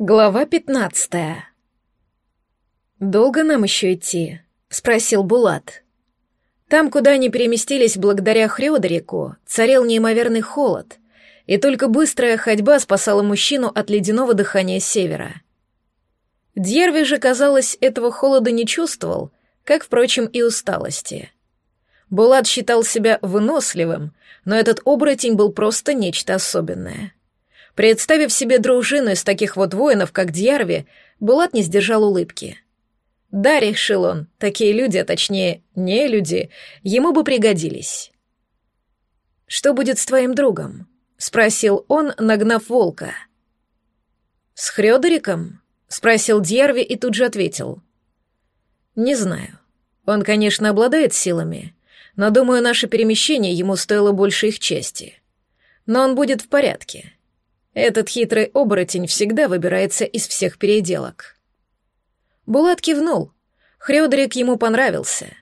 Глава пятнадцатая. «Долго нам еще идти?» — спросил Булат. Там, куда они переместились благодаря Хрёдерику, царил неимоверный холод, и только быстрая ходьба спасала мужчину от ледяного дыхания севера. Дьерви же, казалось, этого холода не чувствовал, как, впрочем, и усталости. Булат считал себя выносливым, но этот оборотень был просто нечто особенное — Представив себе дружину из таких вот воинов, как Дьярви, Булат не сдержал улыбки. Да, решил он, такие люди, а точнее, не люди, ему бы пригодились. «Что будет с твоим другом?» — спросил он, нагнав волка. «С Хрёдериком?» — спросил Дьярви и тут же ответил. «Не знаю. Он, конечно, обладает силами, но, думаю, наше перемещение ему стоило больше их чести. Но он будет в порядке. Этот хитрый оборотень всегда выбирается из всех переделок. Булат кивнул. Хрёдрик ему понравился.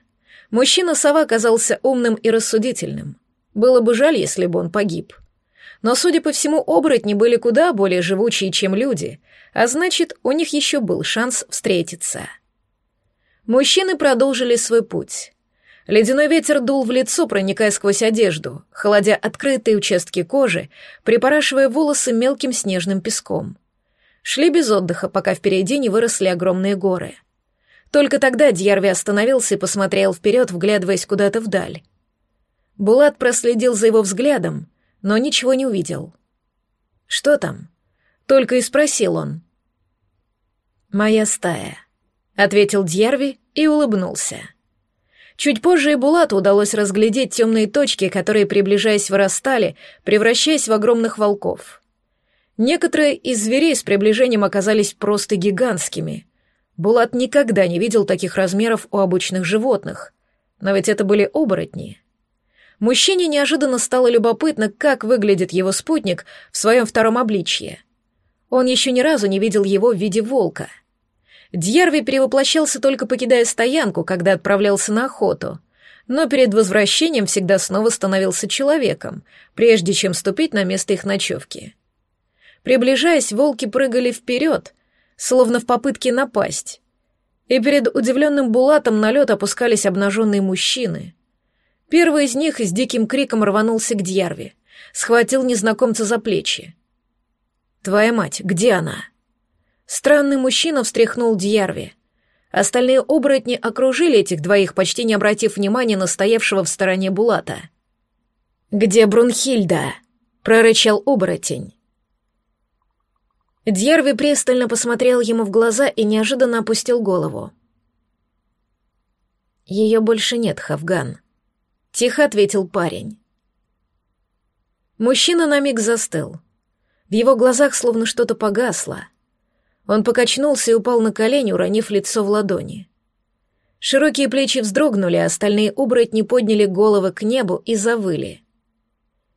Мужчина-сова казался умным и рассудительным. Было бы жаль, если бы он погиб. Но, судя по всему, оборотни были куда более живучие, чем люди, а значит, у них еще был шанс встретиться. Мужчины продолжили свой путь. Ледяной ветер дул в лицо, проникая сквозь одежду, холодя открытые участки кожи, припорашивая волосы мелким снежным песком. Шли без отдыха, пока впереди не выросли огромные горы. Только тогда Дьярви остановился и посмотрел вперед, вглядываясь куда-то вдаль. Булат проследил за его взглядом, но ничего не увидел. «Что там?» — только и спросил он. «Моя стая», — ответил Дьярви и улыбнулся. Чуть позже и Булату удалось разглядеть темные точки, которые, приближаясь, вырастали, превращаясь в огромных волков. Некоторые из зверей с приближением оказались просто гигантскими. Булат никогда не видел таких размеров у обычных животных. Но ведь это были оборотни. Мужчине неожиданно стало любопытно, как выглядит его спутник в своем втором обличье. Он еще ни разу не видел его в виде волка — Дьярви перевоплощался только покидая стоянку, когда отправлялся на охоту, но перед возвращением всегда снова становился человеком, прежде чем ступить на место их ночевки. Приближаясь, волки прыгали вперед, словно в попытке напасть, и перед удивленным Булатом на лед опускались обнаженные мужчины. Первый из них с диким криком рванулся к Дьярви, схватил незнакомца за плечи. «Твоя мать, где она?» Странный мужчина встряхнул Дьярви. Остальные оборотни окружили этих двоих, почти не обратив внимания на стоявшего в стороне Булата. «Где Брунхильда?» — прорычал оборотень. Дьярви пристально посмотрел ему в глаза и неожиданно опустил голову. «Ее больше нет, Хавган», — тихо ответил парень. Мужчина на миг застыл. В его глазах словно что-то погасло — он покачнулся и упал на колени, уронив лицо в ладони. Широкие плечи вздрогнули, а остальные оборотни подняли головы к небу и завыли.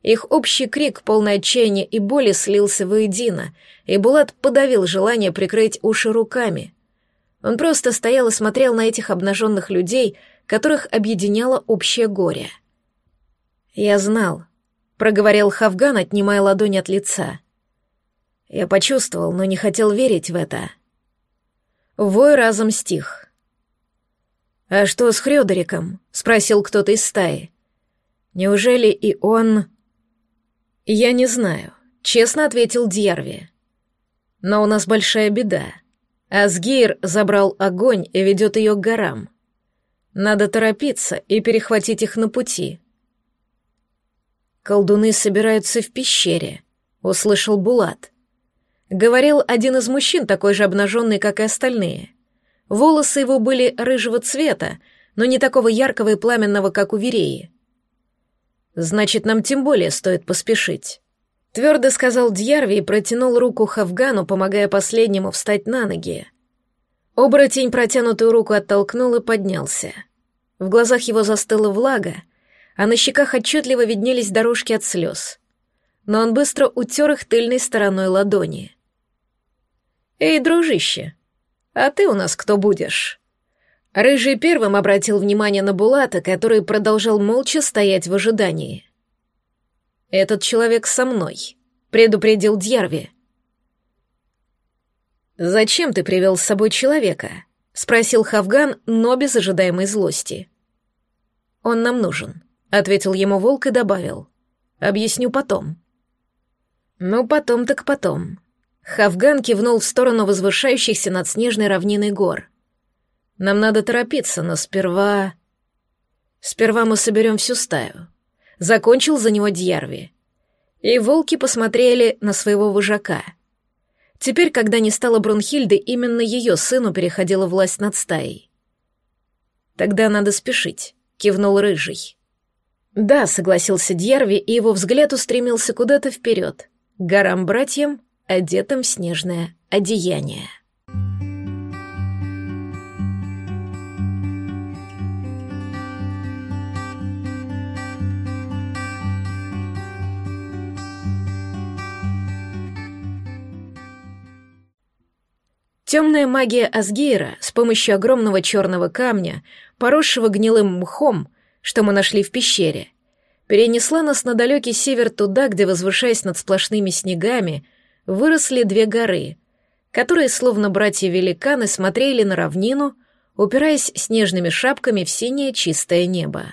Их общий крик, полный отчаяния и боли, слился воедино, и Булат подавил желание прикрыть уши руками. Он просто стоял и смотрел на этих обнаженных людей, которых объединяло общее горе. «Я знал», — проговорил Хавган, отнимая ладонь от лица — я почувствовал, но не хотел верить в это. Вой разом стих. «А что с Хрёдериком?» — спросил кто-то из стаи. «Неужели и он...» «Я не знаю», — честно ответил Дьярви. «Но у нас большая беда. Асгир забрал огонь и ведет ее к горам. Надо торопиться и перехватить их на пути». «Колдуны собираются в пещере», — услышал Булат. Говорил один из мужчин, такой же обнаженный, как и остальные. Волосы его были рыжего цвета, но не такого яркого и пламенного, как у Вереи. «Значит, нам тем более стоит поспешить», — твердо сказал Дьярви и протянул руку Хавгану, помогая последнему встать на ноги. Оборотень протянутую руку оттолкнул и поднялся. В глазах его застыла влага, а на щеках отчетливо виднелись дорожки от слез. Но он быстро утер их тыльной стороной ладони — «Эй, дружище, а ты у нас кто будешь?» Рыжий первым обратил внимание на Булата, который продолжал молча стоять в ожидании. «Этот человек со мной», — предупредил Дьярви. «Зачем ты привел с собой человека?» — спросил Хавган, но без ожидаемой злости. «Он нам нужен», — ответил ему волк и добавил. «Объясню потом». «Ну, потом так потом». Хавган кивнул в сторону возвышающихся над снежной равниной гор. «Нам надо торопиться, но сперва...» «Сперва мы соберем всю стаю». Закончил за него Дьярви. И волки посмотрели на своего вожака — Теперь, когда не стало Брунхильды, именно ее сыну переходила власть над стаей. «Тогда надо спешить», — кивнул Рыжий. «Да», — согласился Дьярви, и его взгляд устремился куда-то вперед, к горам-братьям, одетым в снежное одеяние. Темная магия Асгейра с помощью огромного черного камня, поросшего гнилым мхом, что мы нашли в пещере, перенесла нас на далекий север туда, где, возвышаясь над сплошными снегами, выросли две горы, которые, словно братья-великаны, смотрели на равнину, упираясь снежными шапками в синее чистое небо.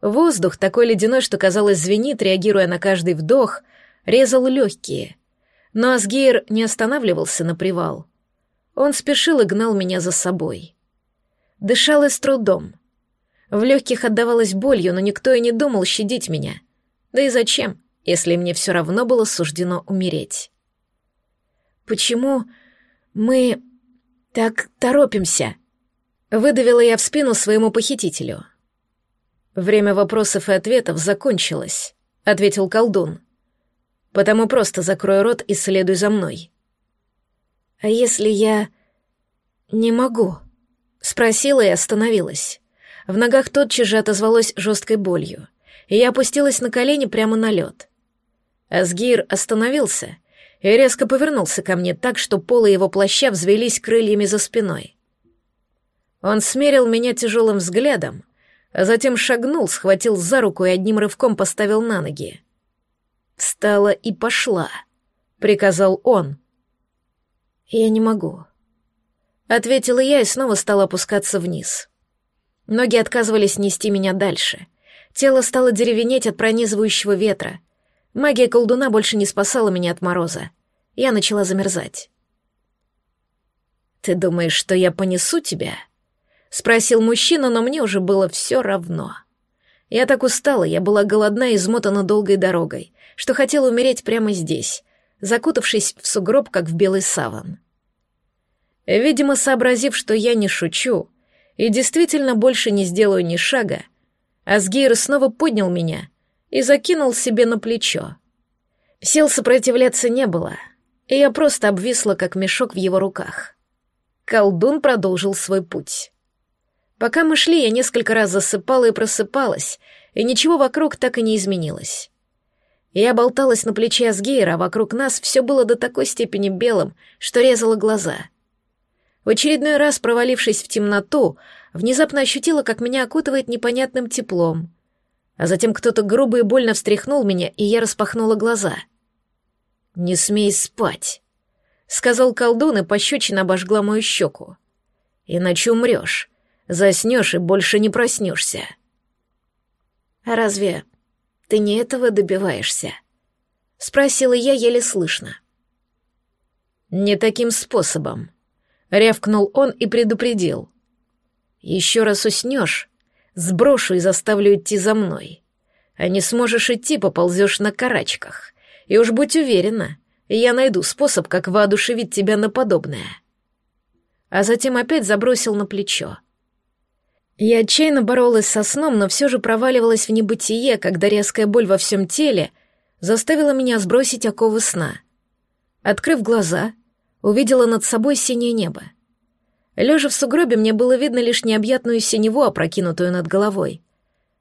Воздух, такой ледяной, что, казалось, звенит, реагируя на каждый вдох, резал легкие — но Асгейр не останавливался на привал. Он спешил и гнал меня за собой. Дышал и с трудом. В легких отдавалась болью, но никто и не думал щадить меня. Да и зачем, если мне все равно было суждено умереть? «Почему мы так торопимся?» Выдавила я в спину своему похитителю. «Время вопросов и ответов закончилось», — ответил колдун. Потому просто закрой рот и следуй за мной. А если я не могу? Спросила и остановилась. В ногах тотчас же отозвалось жесткой болью, и я опустилась на колени прямо на лед. Асгир остановился и резко повернулся ко мне так, что полы его плаща взвелись крыльями за спиной. Он смерил меня тяжелым взглядом, а затем шагнул, схватил за руку и одним рывком поставил на ноги. «Встала и пошла», — приказал он. «Я не могу», — ответила я и снова стала опускаться вниз. Ноги отказывались нести меня дальше. Тело стало деревенеть от пронизывающего ветра. Магия колдуна больше не спасала меня от мороза. Я начала замерзать. «Ты думаешь, что я понесу тебя?» — спросил мужчина, но мне уже было все равно. Я так устала, я была голодна и измотана долгой дорогой что хотел умереть прямо здесь, закутавшись в сугроб, как в белый саван. Видимо, сообразив, что я не шучу и действительно больше не сделаю ни шага, Асгейр снова поднял меня и закинул себе на плечо. Сил сопротивляться не было, и я просто обвисла, как мешок в его руках. Колдун продолжил свой путь. Пока мы шли, я несколько раз засыпала и просыпалась, и ничего вокруг так и не изменилось. Я болталась на плече Асгейра, а вокруг нас все было до такой степени белым, что резало глаза. В очередной раз, провалившись в темноту, внезапно ощутила, как меня окутывает непонятным теплом. А затем кто-то грубо и больно встряхнул меня, и я распахнула глаза. «Не смей спать», — сказал колдун, и пощечина обожгла мою щеку. «Иначе умрешь, заснешь и больше не проснешься». «А разве ты не этого добиваешься?» — спросила я еле слышно. «Не таким способом», — рявкнул он и предупредил. «Еще раз уснешь, сброшу и заставлю идти за мной. А не сможешь идти, поползешь на карачках. И уж будь уверена, я найду способ, как воодушевить тебя на подобное». А затем опять забросил на плечо. Я отчаянно боролась со сном, но все же проваливалась в небытие, когда резкая боль во всем теле заставила меня сбросить оковы сна. Открыв глаза, увидела над собой синее небо. Лежа в сугробе, мне было видно лишь необъятную синеву, опрокинутую над головой.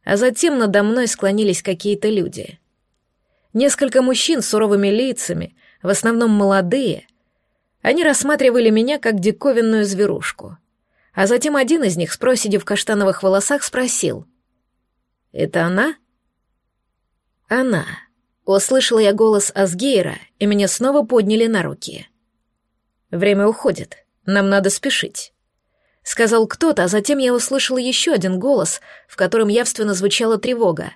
А затем надо мной склонились какие-то люди. Несколько мужчин с суровыми лицами, в основном молодые. Они рассматривали меня как диковинную зверушку — а затем один из них с проседью в каштановых волосах спросил. «Это она?» «Она», — услышала я голос Асгейра, и меня снова подняли на руки. Время уходит, нам надо спешить. Сказал кто-то, а затем я услышала еще один голос, в котором явственно звучала тревога.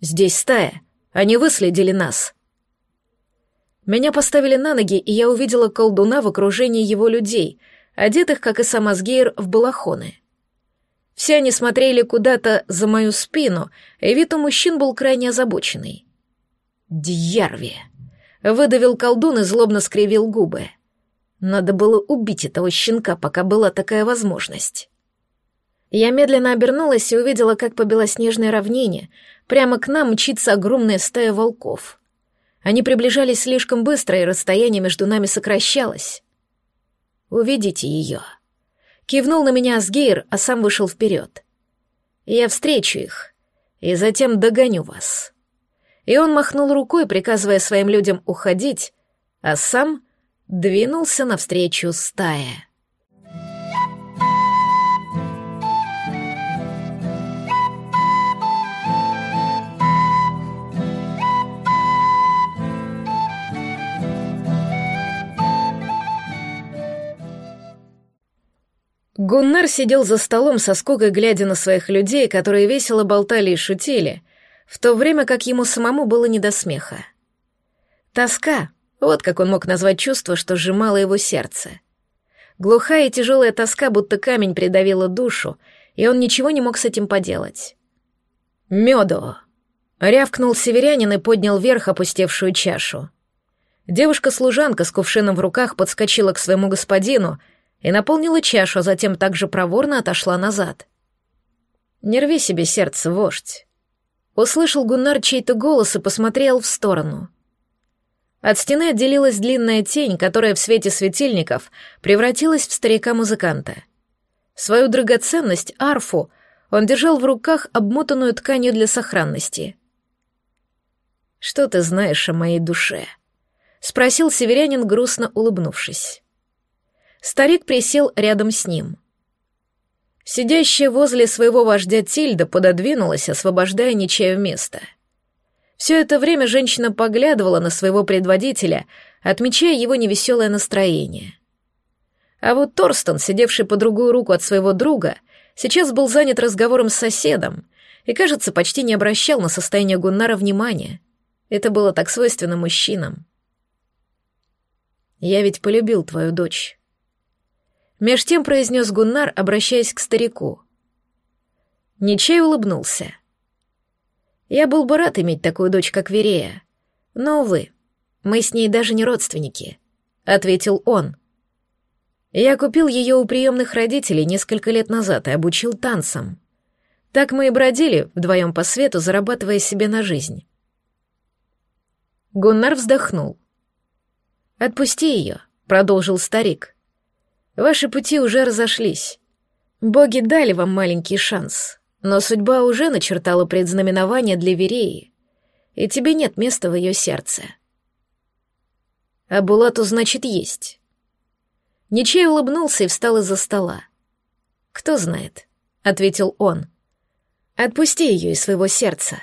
«Здесь стая, они выследили нас». Меня поставили на ноги, и я увидела колдуна в окружении его людей, одетых, как и сам Асгейр, в балахоны. Все они смотрели куда-то за мою спину, и вид у мужчин был крайне озабоченный. «Дьярви!» — выдавил колдун и злобно скривил губы. Надо было убить этого щенка, пока была такая возможность. Я медленно обернулась и увидела, как по белоснежной равнине прямо к нам мчится огромная стая волков — они приближались слишком быстро, и расстояние между нами сокращалось. «Уведите ее». Кивнул на меня Асгейр, а сам вышел вперед. «Я встречу их, и затем догоню вас». И он махнул рукой, приказывая своим людям уходить, а сам двинулся навстречу стае. Гуннар сидел за столом со скукой, глядя на своих людей, которые весело болтали и шутили, в то время как ему самому было не до смеха. Тоска — вот как он мог назвать чувство, что сжимало его сердце. Глухая и тяжелая тоска, будто камень придавила душу, и он ничего не мог с этим поделать. «Меду!» — рявкнул северянин и поднял вверх опустевшую чашу. Девушка-служанка с кувшином в руках подскочила к своему господину — и наполнила чашу, а затем также проворно отошла назад. «Не рви себе сердце, вождь!» Услышал Гуннар чей-то голос и посмотрел в сторону. От стены отделилась длинная тень, которая в свете светильников превратилась в старика-музыканта. Свою драгоценность, арфу, он держал в руках обмотанную тканью для сохранности. «Что ты знаешь о моей душе?» — спросил северянин, грустно улыбнувшись. Старик присел рядом с ним. Сидящая возле своего вождя Тильда пододвинулась, освобождая ничье место. Все это время женщина поглядывала на своего предводителя, отмечая его невеселое настроение. А вот Торстон, сидевший по другую руку от своего друга, сейчас был занят разговором с соседом и, кажется, почти не обращал на состояние Гуннара внимания. Это было так свойственно мужчинам. «Я ведь полюбил твою дочь», Меж тем произнес Гуннар, обращаясь к старику. Ничей улыбнулся. Я был бы рад иметь такую дочь, как Верея. Но, увы, мы с ней даже не родственники, — ответил он. Я купил ее у приемных родителей несколько лет назад и обучил танцам. Так мы и бродили вдвоем по свету, зарабатывая себе на жизнь. Гуннар вздохнул. «Отпусти ее», — продолжил старик. Ваши пути уже разошлись. Боги дали вам маленький шанс, но судьба уже начертала предзнаменование для Вереи, и тебе нет места в ее сердце. А Булату, значит, есть. Ничей улыбнулся и встал из-за стола. «Кто знает», — ответил он. «Отпусти ее из своего сердца,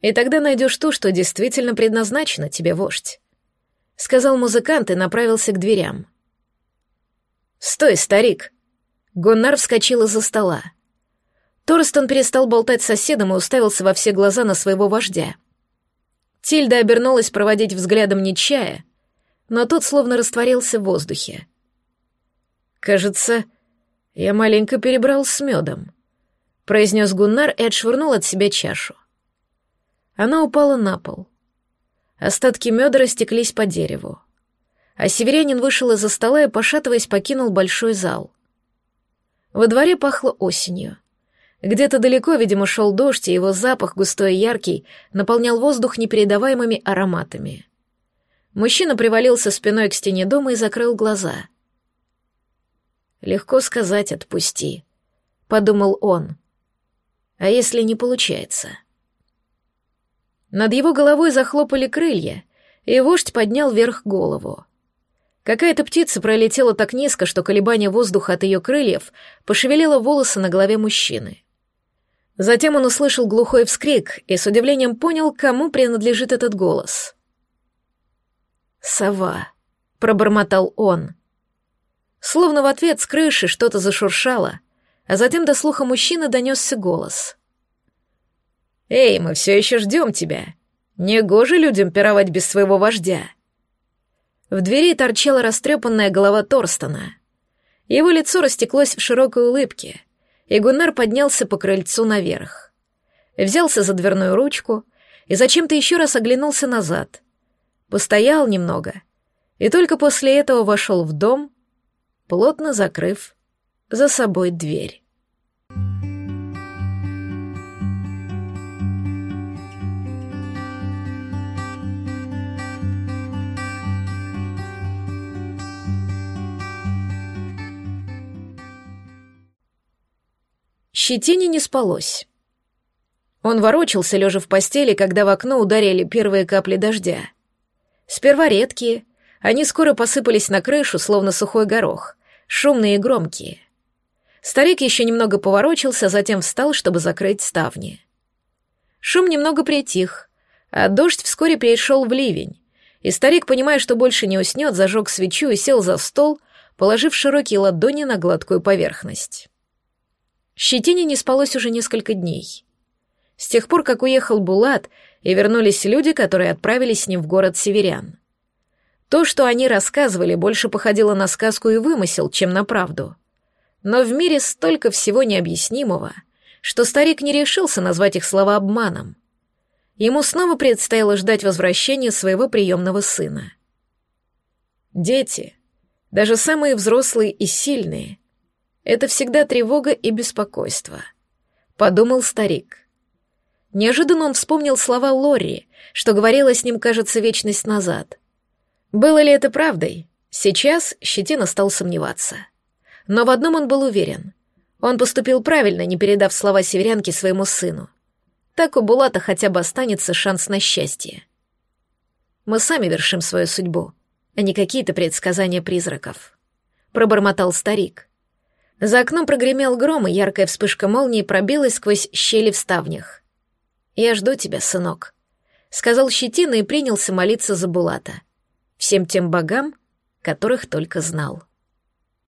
и тогда найдешь ту, что действительно предназначена тебе, вождь», — сказал музыкант и направился к дверям. «Стой, старик!» Гоннар вскочил из-за стола. Торстон перестал болтать с соседом и уставился во все глаза на своего вождя. Тильда обернулась проводить взглядом Нечая, но тот словно растворился в воздухе. «Кажется, я маленько перебрал с медом», — произнес Гуннар и отшвырнул от себя чашу. Она упала на пол. Остатки меда растеклись по дереву а северянин вышел из-за стола и, пошатываясь, покинул большой зал. Во дворе пахло осенью. Где-то далеко, видимо, шел дождь, и его запах, густой и яркий, наполнял воздух непередаваемыми ароматами. Мужчина привалился спиной к стене дома и закрыл глаза. «Легко сказать «отпусти», — подумал он. «А если не получается?» Над его головой захлопали крылья, и вождь поднял вверх голову. Какая-то птица пролетела так низко, что колебание воздуха от ее крыльев пошевелило волосы на голове мужчины. Затем он услышал глухой вскрик и с удивлением понял, кому принадлежит этот голос. «Сова», — пробормотал он. Словно в ответ с крыши что-то зашуршало, а затем до слуха мужчины донесся голос. «Эй, мы все еще ждем тебя. Негоже людям пировать без своего вождя». В двери торчала растрепанная голова Торстона. Его лицо растеклось в широкой улыбке, и Гуннар поднялся по крыльцу наверх. Взялся за дверную ручку и зачем-то еще раз оглянулся назад. Постоял немного, и только после этого вошел в дом, плотно закрыв за собой дверь. Щетине не спалось. Он ворочался, лежа в постели, когда в окно ударили первые капли дождя. Сперва редкие, они скоро посыпались на крышу, словно сухой горох, шумные и громкие. Старик еще немного поворочился, затем встал, чтобы закрыть ставни. Шум немного притих, а дождь вскоре перешел в ливень, и старик, понимая, что больше не уснет, зажег свечу и сел за стол, положив широкие ладони на гладкую поверхность. Щетине не спалось уже несколько дней. С тех пор, как уехал Булат, и вернулись люди, которые отправились с ним в город северян. То, что они рассказывали, больше походило на сказку и вымысел, чем на правду. Но в мире столько всего необъяснимого, что старик не решился назвать их слова обманом. Ему снова предстояло ждать возвращения своего приемного сына. Дети, даже самые взрослые и сильные, это всегда тревога и беспокойство, подумал старик. Неожиданно он вспомнил слова Лори, что говорила с ним, кажется, вечность назад. Было ли это правдой? Сейчас Щетина стал сомневаться. Но в одном он был уверен. Он поступил правильно, не передав слова северянки своему сыну. Так у Булата хотя бы останется шанс на счастье. Мы сами вершим свою судьбу, а не какие-то предсказания призраков. Пробормотал старик. За окном прогремел гром, и яркая вспышка молнии пробилась сквозь щели в ставнях. «Я жду тебя, сынок», — сказал Щетина и принялся молиться за Булата. Всем тем богам, которых только знал.